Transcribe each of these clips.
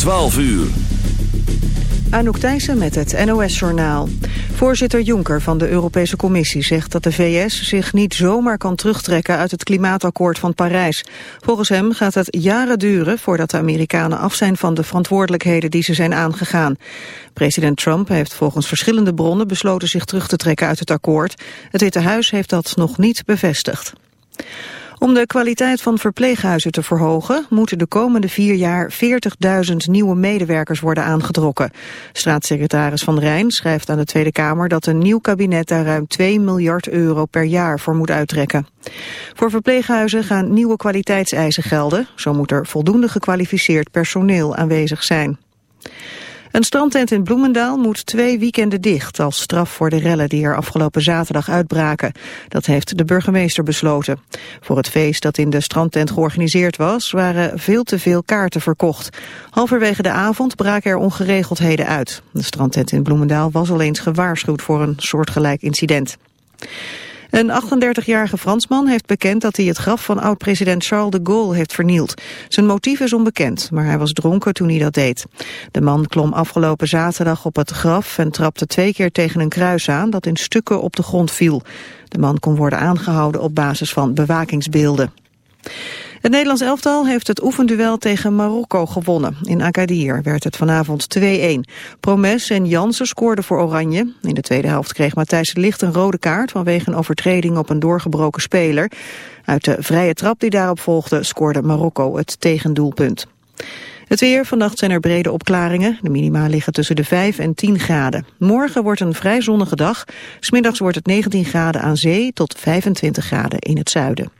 12 uur. Anouk Thijssen met het NOS-journaal. Voorzitter Juncker van de Europese Commissie zegt dat de VS zich niet zomaar kan terugtrekken uit het klimaatakkoord van Parijs. Volgens hem gaat het jaren duren voordat de Amerikanen af zijn van de verantwoordelijkheden die ze zijn aangegaan. President Trump heeft volgens verschillende bronnen besloten zich terug te trekken uit het akkoord. Het Witte Huis heeft dat nog niet bevestigd. Om de kwaliteit van verpleeghuizen te verhogen... moeten de komende vier jaar 40.000 nieuwe medewerkers worden aangetrokken. Staatssecretaris Van Rijn schrijft aan de Tweede Kamer... dat een nieuw kabinet daar ruim 2 miljard euro per jaar voor moet uittrekken. Voor verpleeghuizen gaan nieuwe kwaliteitseisen gelden. Zo moet er voldoende gekwalificeerd personeel aanwezig zijn. Een strandtent in Bloemendaal moet twee weekenden dicht als straf voor de rellen die er afgelopen zaterdag uitbraken. Dat heeft de burgemeester besloten. Voor het feest dat in de strandtent georganiseerd was waren veel te veel kaarten verkocht. Halverwege de avond braken er ongeregeldheden uit. De strandtent in Bloemendaal was al eens gewaarschuwd voor een soortgelijk incident. Een 38-jarige Fransman heeft bekend dat hij het graf van oud-president Charles de Gaulle heeft vernield. Zijn motief is onbekend, maar hij was dronken toen hij dat deed. De man klom afgelopen zaterdag op het graf en trapte twee keer tegen een kruis aan dat in stukken op de grond viel. De man kon worden aangehouden op basis van bewakingsbeelden. Het Nederlands elftal heeft het oefenduel tegen Marokko gewonnen. In Agadir werd het vanavond 2-1. Promes en Jansen scoorden voor Oranje. In de tweede helft kreeg Matthijs Licht een rode kaart... vanwege een overtreding op een doorgebroken speler. Uit de vrije trap die daarop volgde scoorde Marokko het tegendoelpunt. Het weer, vannacht zijn er brede opklaringen. De minima liggen tussen de 5 en 10 graden. Morgen wordt een vrij zonnige dag. Smiddags wordt het 19 graden aan zee tot 25 graden in het zuiden.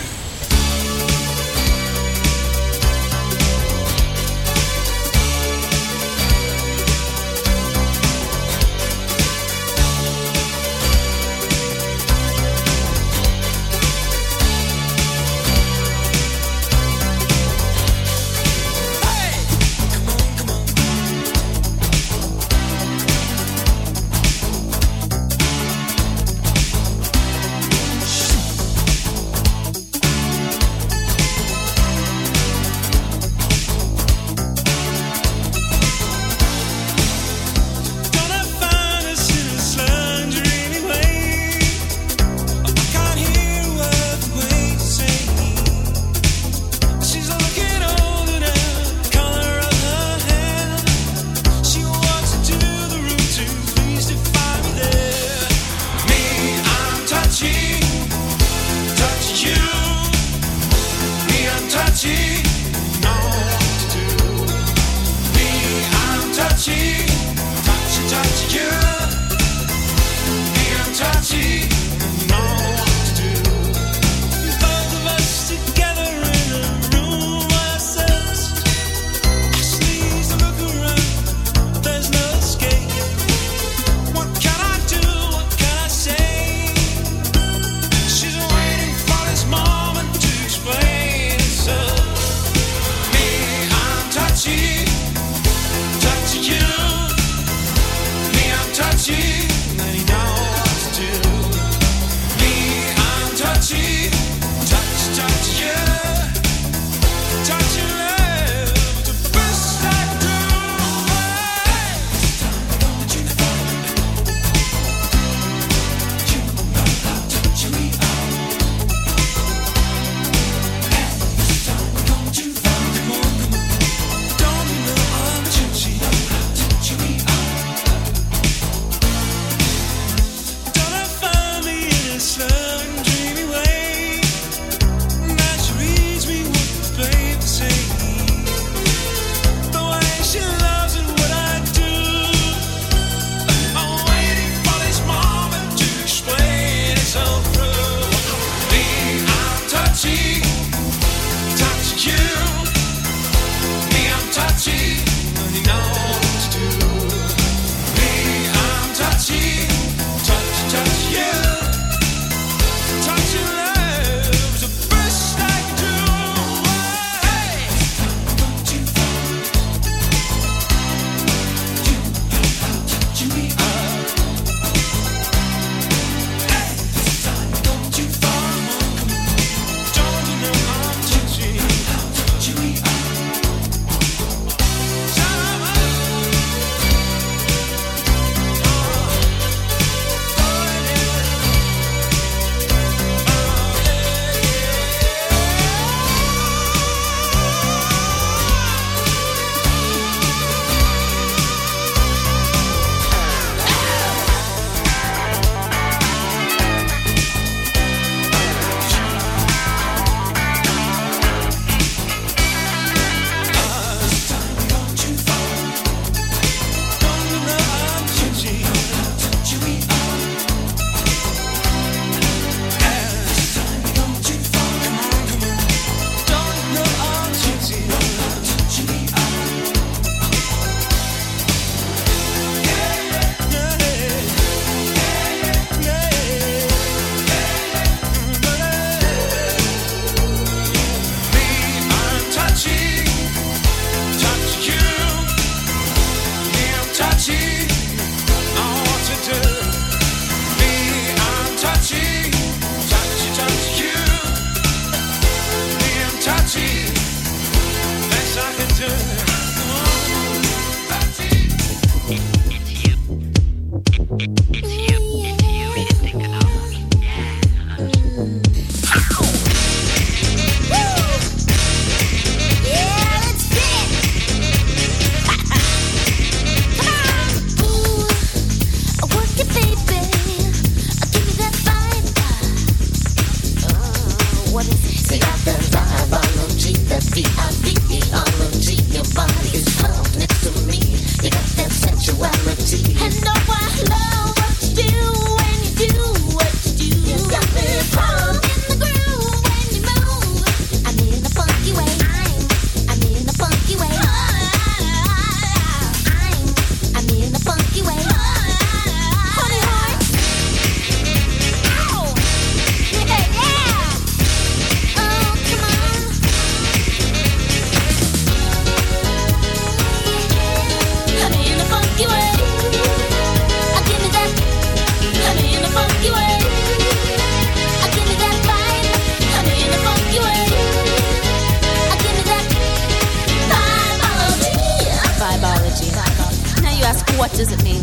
doesn't mean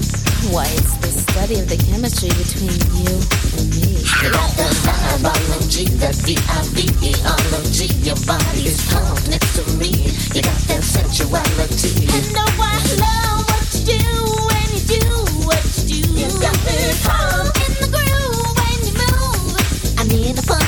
why it's the study of the chemistry between you and me. The biology. Your body is calm next to me. You got that sensuality. I know I love what you do when you do what you do. You got me calm in the groove when you move. I need a fun.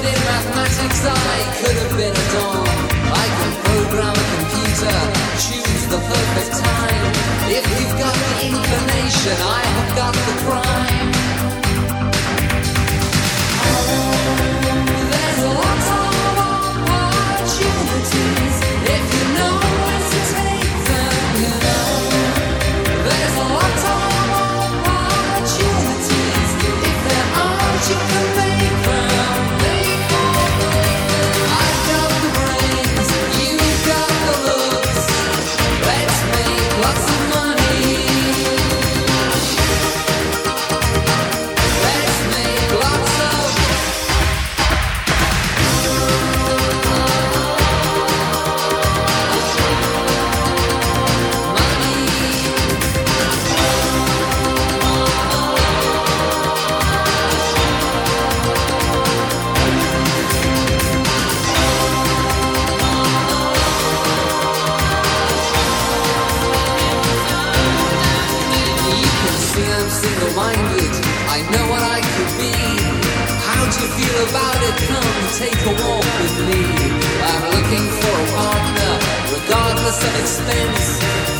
good in mathematics, I could have been a don. I can program a computer, choose the perfect time. If you've got the inclination, I have got the crime. take a walk with me. I'm looking for a partner, regardless of expense.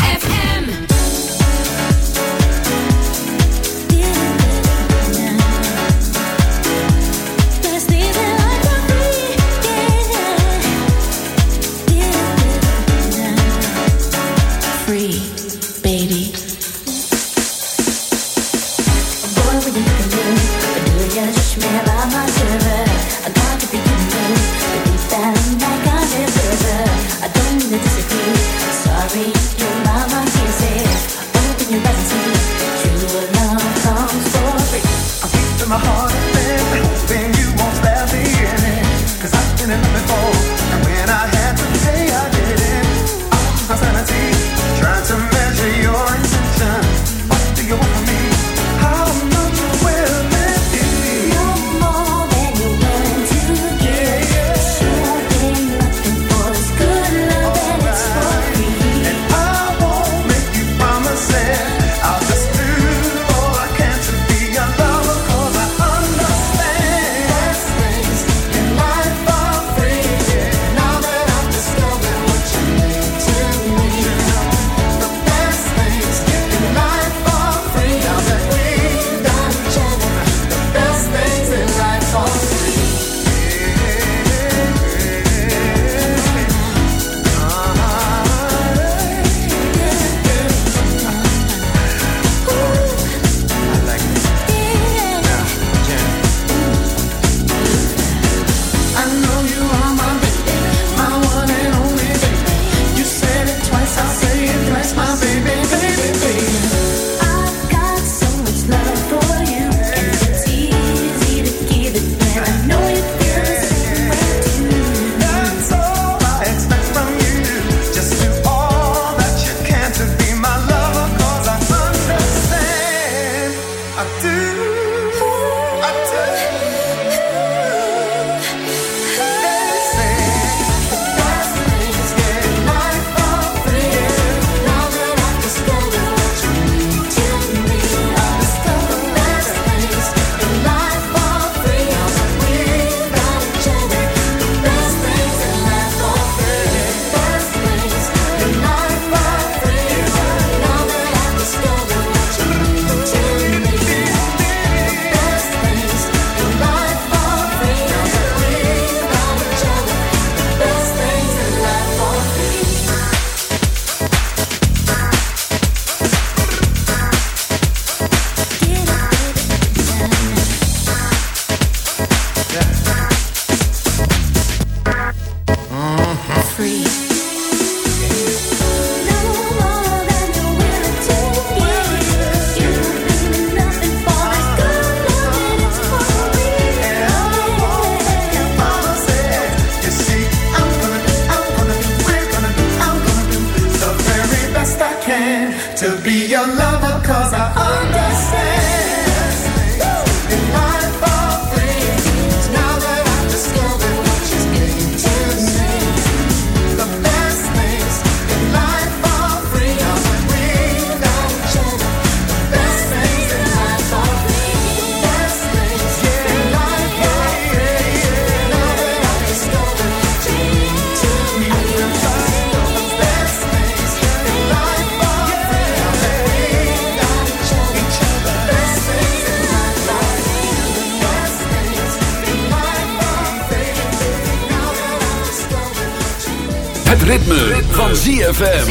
ZFM.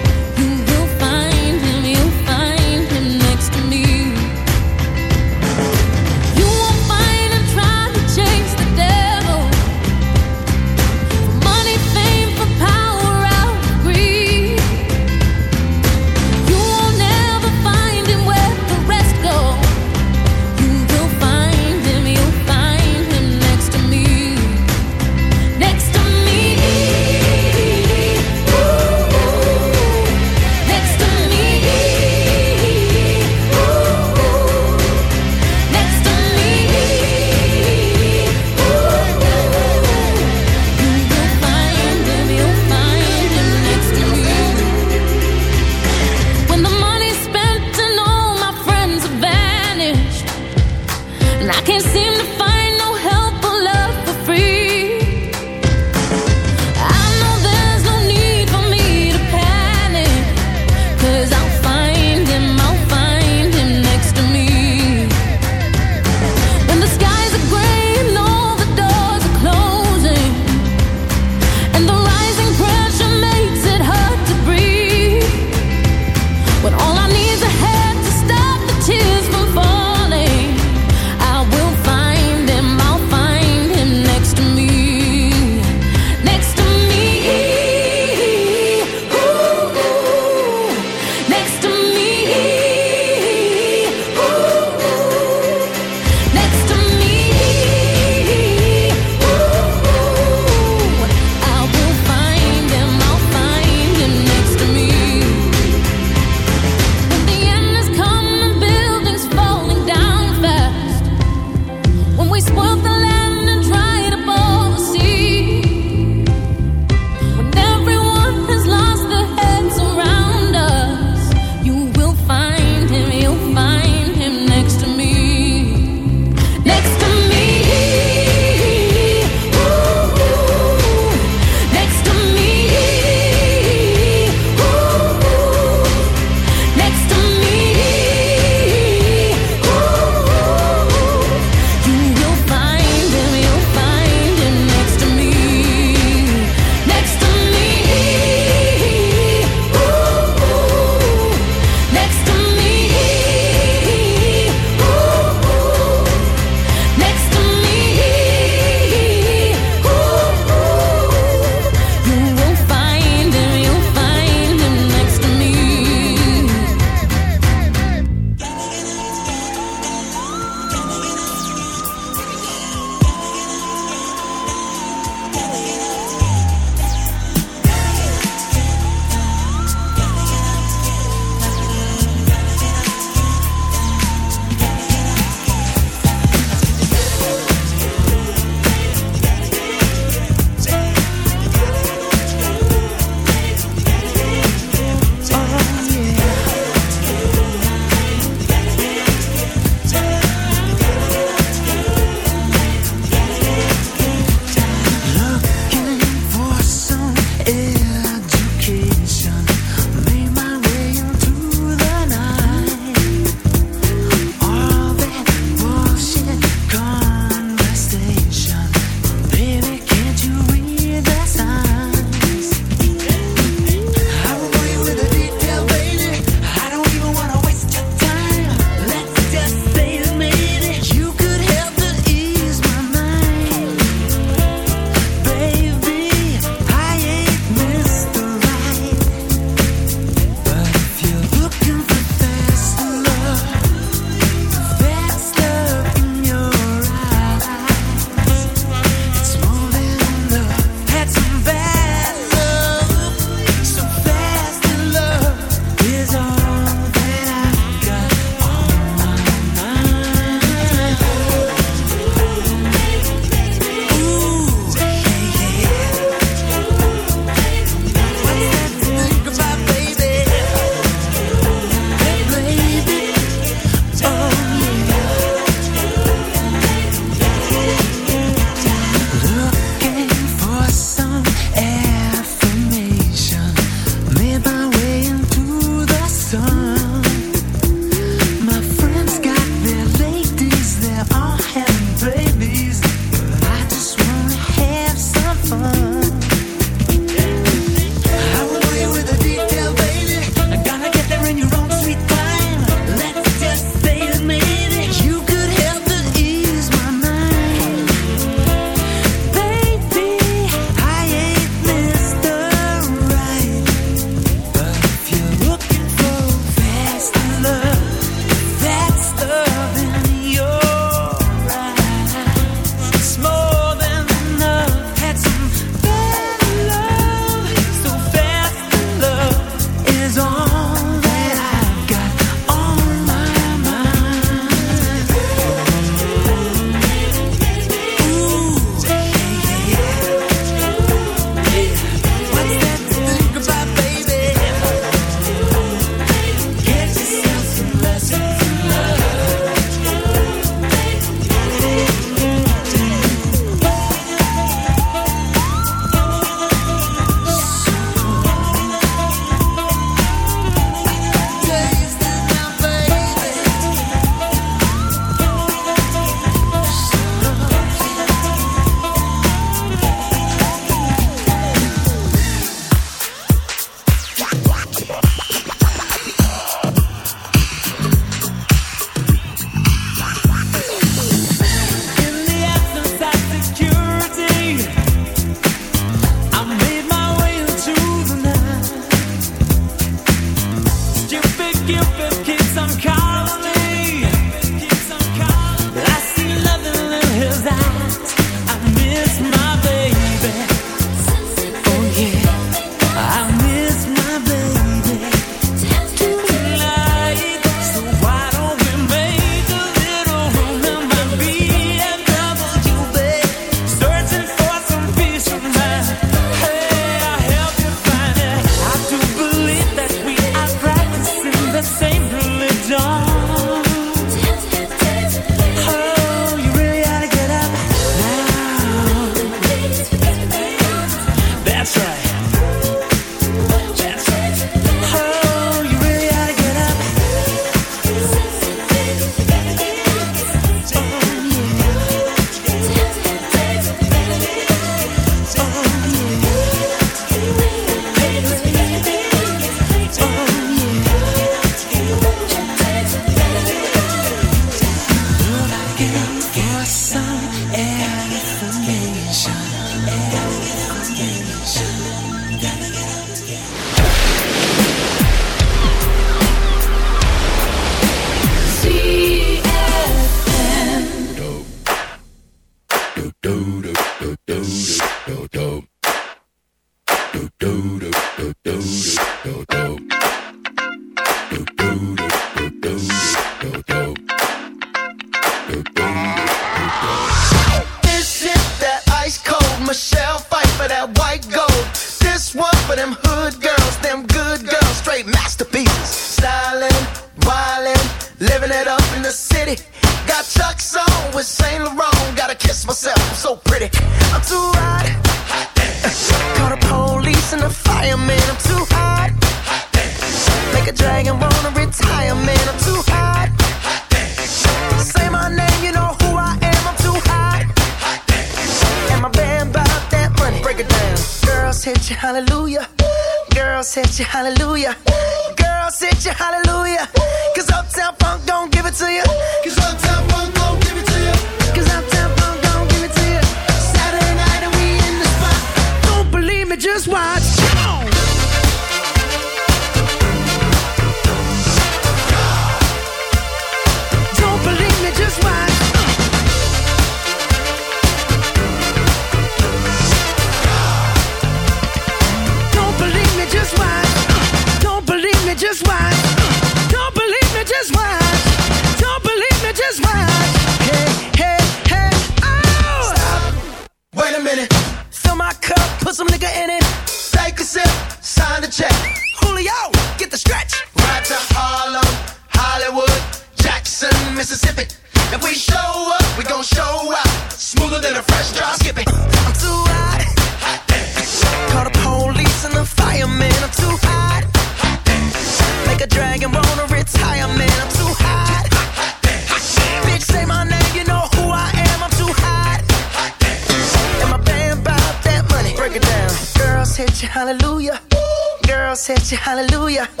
said you hallelujah.